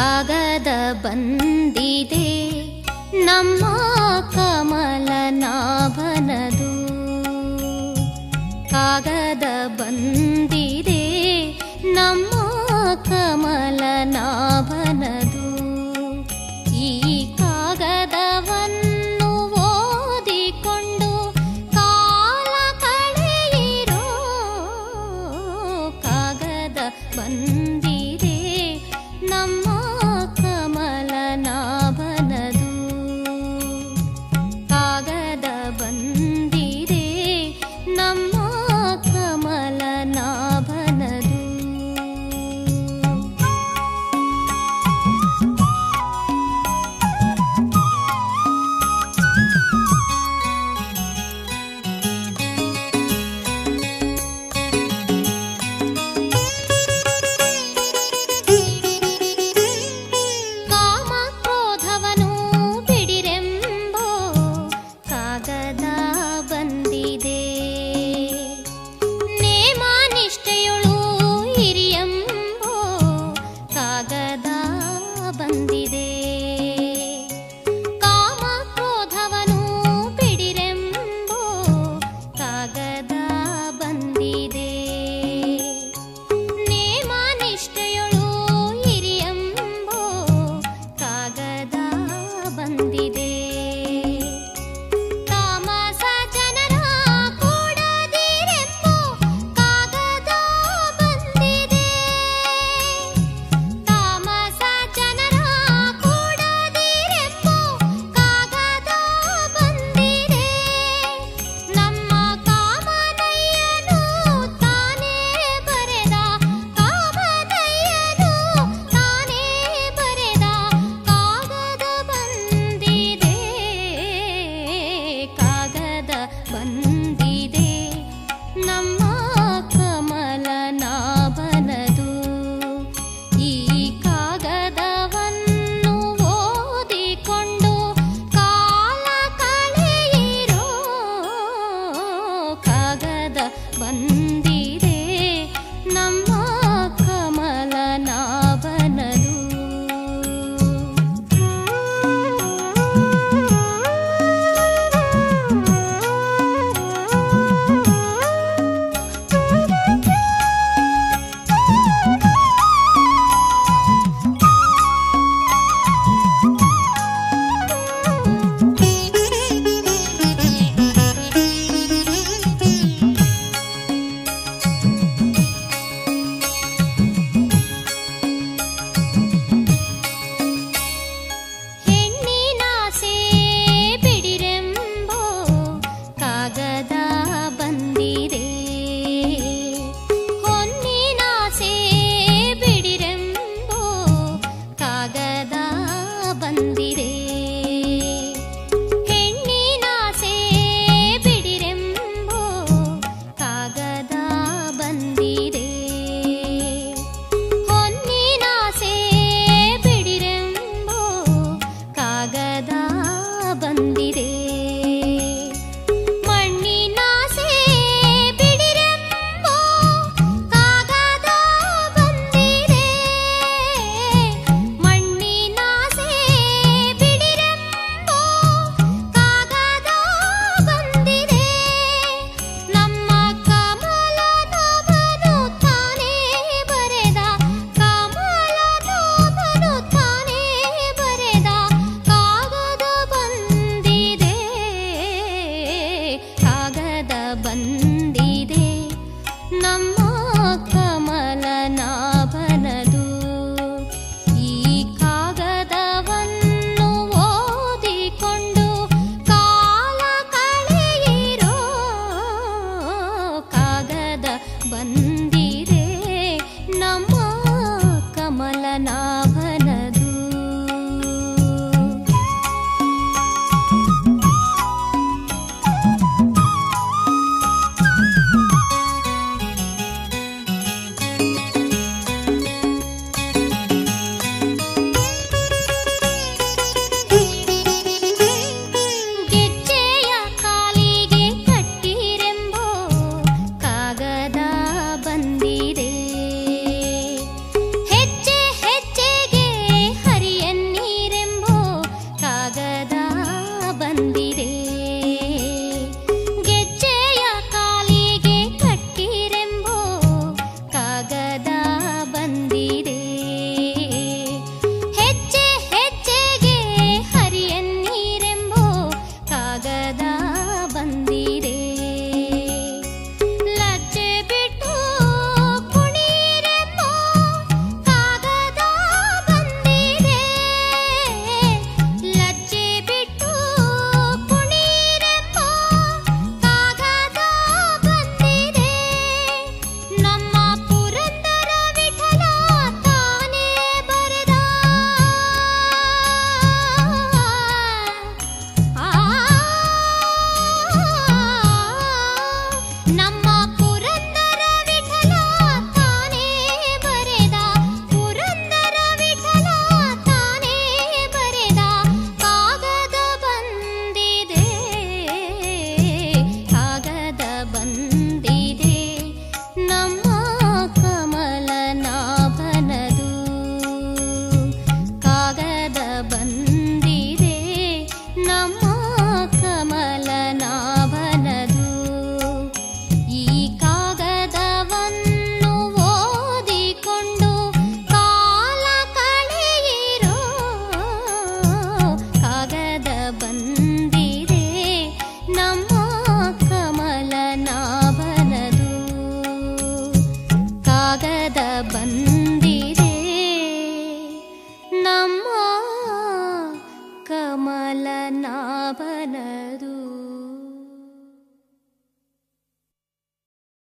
ಕಾಗದ ಬಂದಿದೆ. ನಮ್ಮ ಕಮಲನಾಭನದು ಕಾಗದ ಬಂದಿದೆ. ನಮ್ಮ ಕಮಲನಾಭನದು